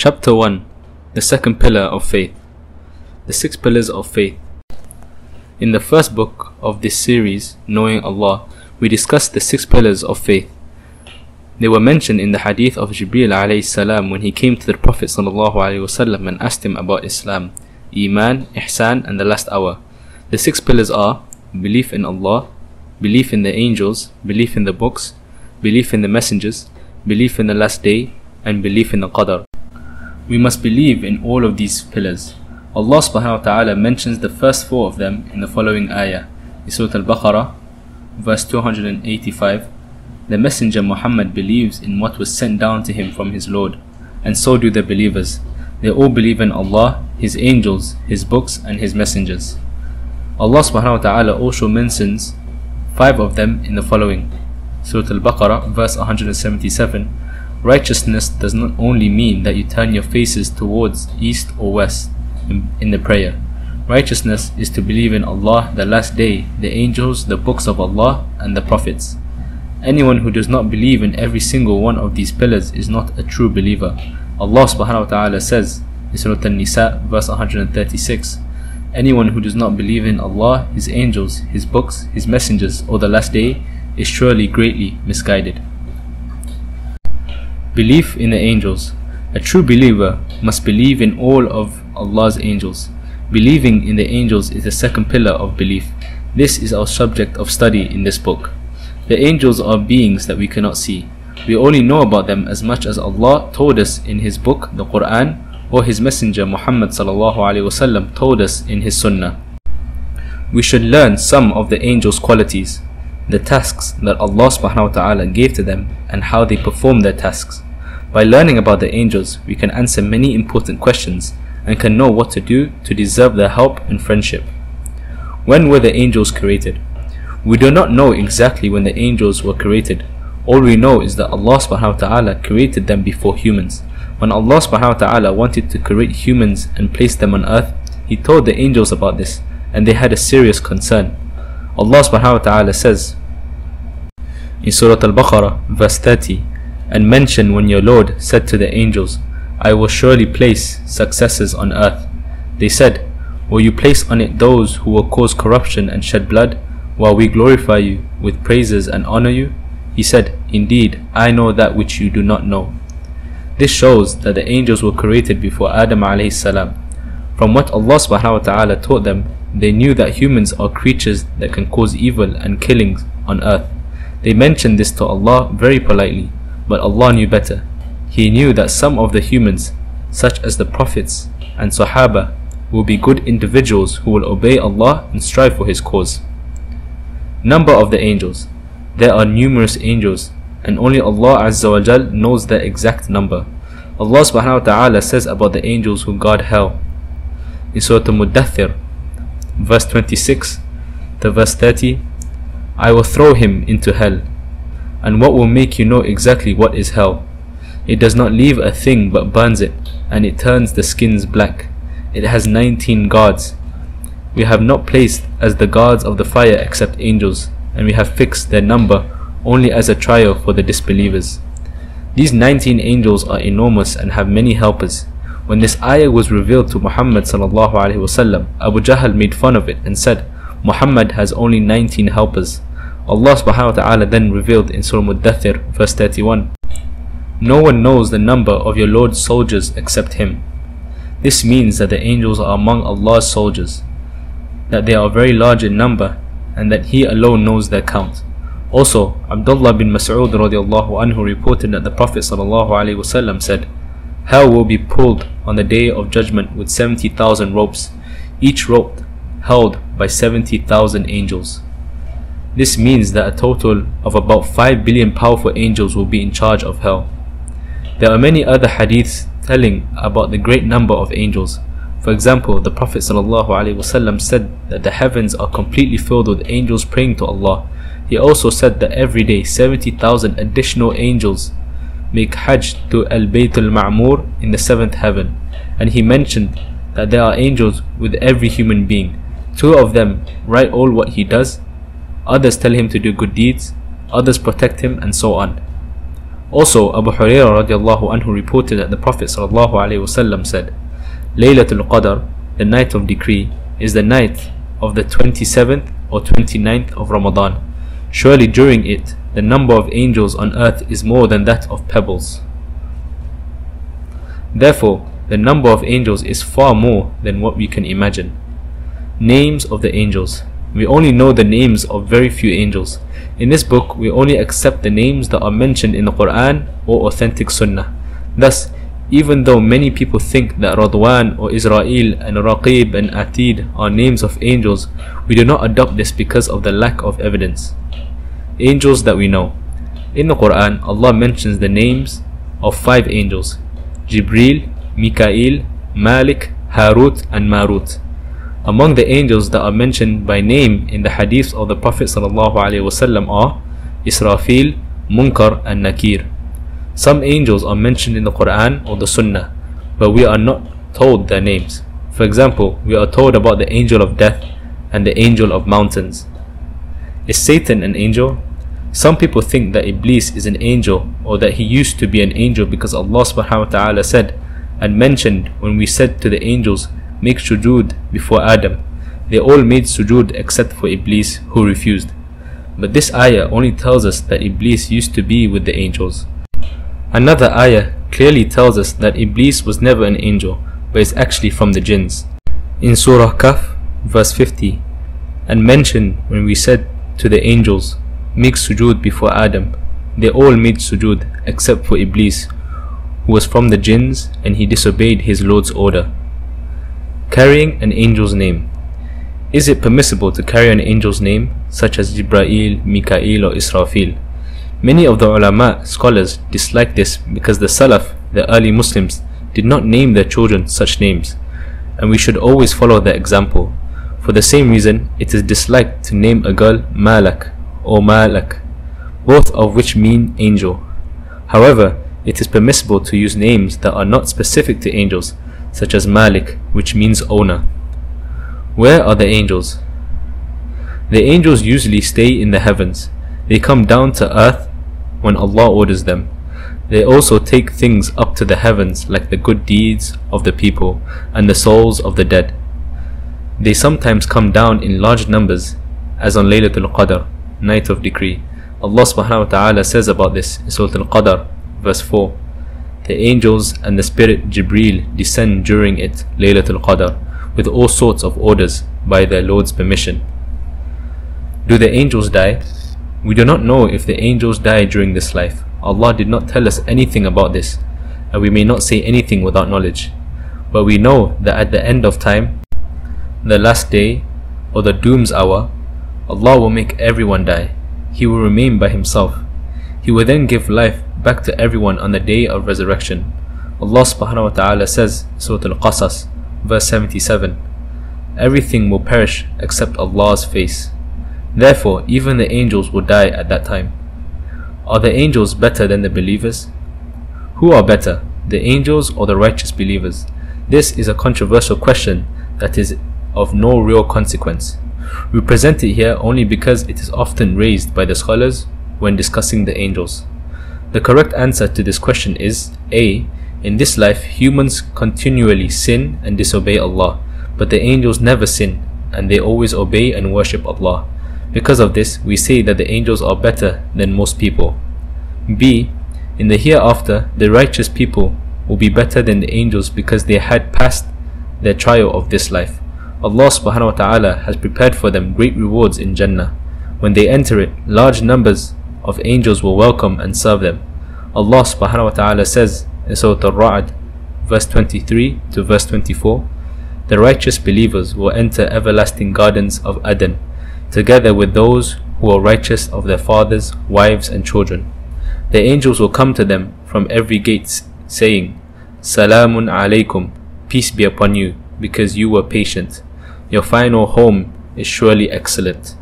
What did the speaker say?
Chapter 1 The Second Pillar of Faith The Six Pillars of Faith. In the first book of this series, Knowing Allah, we discussed the six pillars of faith. They were mentioned in the hadith of Jibreel alayhi salam when he came to the Prophet wasallam and asked him about Islam, Iman, Ihsan, and the last hour. The six pillars are belief in Allah, belief in the angels, belief in the books, belief in the messengers, belief in the last day, and belief in the qadr. We must believe in all of these pillars. Allah subhanahu wa ta'ala mentions the first four of them in the following ayah. In Surah Al-Baqarah, verse 285, The Messenger Muhammad believes in what was sent down to him from his Lord, and so do the believers. They all believe in Allah, His angels, His books, and His messengers. Allah subhanahu wa ta'ala also mentions five of them in the following. Surah Al-Baqarah, verse 177, Righteousness does not only mean that you turn your faces towards east or west in, in, the prayer. Righteousness is to believe in Allah, the last day, the angels, the books of Allah, and the prophets. Anyone who does not believe in every single one of these pillars is not a true believer. Allah subhanahu wa ta'ala says in Surah An-Nisa, verse 136, Anyone who does not believe in Allah, His angels, His books, His messengers, or the last day is surely greatly misguided. Belief in the angels. A true believer must believe in all of Allah's angels. Believing in the angels is the second pillar of belief. This is our subject of study in this book. The angels are beings that we cannot see. We only know about them as much as Allah told us in His book, the Quran, or His Messenger Muhammad told us in His Sunnah. We should learn some of the angels' qualities, the tasks that Allah subhanahu wa ta'ala gave to them, and how they perform their tasks. By learning about the angels, we can answer many important questions and can know what to do to deserve their help and friendship. When were the angels created? We do not know exactly when the angels were created. All we know is that Allah subhanahu wa ta'ala created them before humans. When Allah subhanahu wa ta'ala wanted to create humans and place them on earth, He told the angels about this and they had a serious concern. Allah subhanahu wa ta'ala says in Surah Al-Baqarah verse 30 and mention when your Lord said to the angels, I will surely place successors on earth. They said, Will you place on it those who will cause corruption and shed blood, while we glorify you with praises and honor you? He said, Indeed, I know that which you do not know. This shows that the angels were created before Adam alayhi salam. From what Allah subhanahu wa ta'ala taught them, they knew that humans are creatures that can cause evil and killings on earth. They mentioned this to Allah very politely but Allah knew better. He knew that some of the humans, such as the Prophets and Sahaba, will be good individuals who will obey Allah and strive for His cause. Number of the angels. There are numerous angels, and only Allah Azza wa Jal knows their exact number. Allah subhanahu wa ta'ala says about the angels who guard hell. In Surah Al-Muddathir, verse 26 to verse 30, I will throw him into hell and what will make you know exactly what is hell? It does not leave a thing but burns it, and it turns the skins black. It has nineteen guards. We have not placed as the guards of the fire except angels, and we have fixed their number only as a trial for the disbelievers. These nineteen angels are enormous and have many helpers. When this ayah was revealed to Muhammad sallallahu alaihi wasallam, Abu Jahl made fun of it and said, Muhammad has only nineteen helpers. Allah subhanahu wa ta'ala then revealed in Surah Muddathir verse 31 No one knows the number of your Lord's soldiers except Him. This means that the angels are among Allah's soldiers, that they are very large in number, and that He alone knows their count. Also, Abdullah bin Mas'ud radiallahu anhu reported that the Prophet sallallahu wasallam said, Hell will be pulled on the day of judgment with 70,000 ropes, each rope held by 70,000 angels. This means that a total of about 5 billion powerful angels will be in charge of hell. There are many other hadiths telling about the great number of angels. For example, the Prophet ﷺ said that the heavens are completely filled with angels praying to Allah. He also said that every day 70,000 additional angels make Hajj to Al Bayt al Ma'mur in the seventh heaven. And he mentioned that there are angels with every human being. Two of them write all what he does, others tell him to do good deeds, others protect him, and so on. Also, Abu Hurairah radiallahu anhu reported that the Prophet sallallahu alaihi wasallam said, Laylatul Qadr, the night of decree, is the night of the 27th or 29th of Ramadan. Surely during it, the number of angels on earth is more than that of pebbles. Therefore, the number of angels is far more than what we can imagine. Names of the angels. We only know the names of very few angels. In this book, we only accept the names that are mentioned in the Quran or authentic Sunnah. Thus, even though many people think that Radwan or Izra'il and Raqib and Atid are names of angels, we do not adopt this because of the lack of evidence. Angels that we know. In the Quran, Allah mentions the names of five angels Jibril, Mikael, Malik, Harut, and Marut. Among the angels that are mentioned by name in the hadiths of the Prophet ﷺ are Israfil, Munkar, and Nakir. Some angels are mentioned in the Quran or the Sunnah, but we are not told their names. For example, we are told about the angel of death and the angel of mountains. Is Satan an angel? Some people think that Iblis is an angel or that he used to be an angel because Allah subhanahu wa ta'ala said and mentioned when we said to the angels, Make sujood before Adam. They all made sujood except for Iblis who refused. But this ayah only tells us that Iblis used to be with the angels. Another ayah clearly tells us that Iblis was never an angel, but is actually from the jinns. In Surah Kahf, verse 50, and mentioned when we said to the angels, Make sujood before Adam, they all made sujood except for Iblis, who was from the jinns and he disobeyed his Lord's order. Carrying an angel's name. Is it permissible to carry an angel's name, such as Jibrail, Mikael, or Israfil? Many of the ulama scholars dislike this because the Salaf, the early Muslims, did not name their children such names, and we should always follow their example. For the same reason, it is disliked to name a girl Malak or Malak, both of which mean angel. However, it is permissible to use names that are not specific to angels, such as Malik, which means owner. Where are the angels? The angels usually stay in the heavens. They come down to earth when Allah orders them. They also take things up to the heavens like the good deeds of the people and the souls of the dead. They sometimes come down in large numbers, as on Laylatul Qadr, night of decree. Allah subhanahu wa ta'ala says about this in Surah Al Qadr, verse 4. The angels and the spirit Jibreel descend during it, Laylatul Qadr, with all sorts of orders by their Lord's permission. Do the angels die? We do not know if the angels die during this life. Allah did not tell us anything about this, and we may not say anything without knowledge. But we know that at the end of time, the last day, or the doom's hour, Allah will make everyone die. He will remain by Himself. He will then give life back to everyone on the day of resurrection. Allah subhanahu wa ta'ala says, Surah Al Qasas, verse 77, Everything will perish except Allah's face. Therefore, even the angels will die at that time. Are the angels better than the believers? Who are better, the angels or the righteous believers? This is a controversial question that is of no real consequence. We present it here only because it is often raised by the scholars when discussing the angels. The correct answer to this question is A. In this life, humans continually sin and disobey Allah, but the angels never sin and they always obey and worship Allah. Because of this, we say that the angels are better than most people. B. In the hereafter, the righteous people will be better than the angels because they had passed their trial of this life. Allah subhanahu wa ta'ala has prepared for them great rewards in Jannah. When they enter it, large numbers of angels will welcome and serve them. Allah subhanahu wa ta'ala says in Surah Al-Ra'd, verse 23 to verse 24, The righteous believers will enter everlasting gardens of Aden together with those who are righteous of their fathers, wives, and children. The angels will come to them from every gate, saying, Salamun alaykum, peace be upon you, because you were patient. Your final home is surely excellent.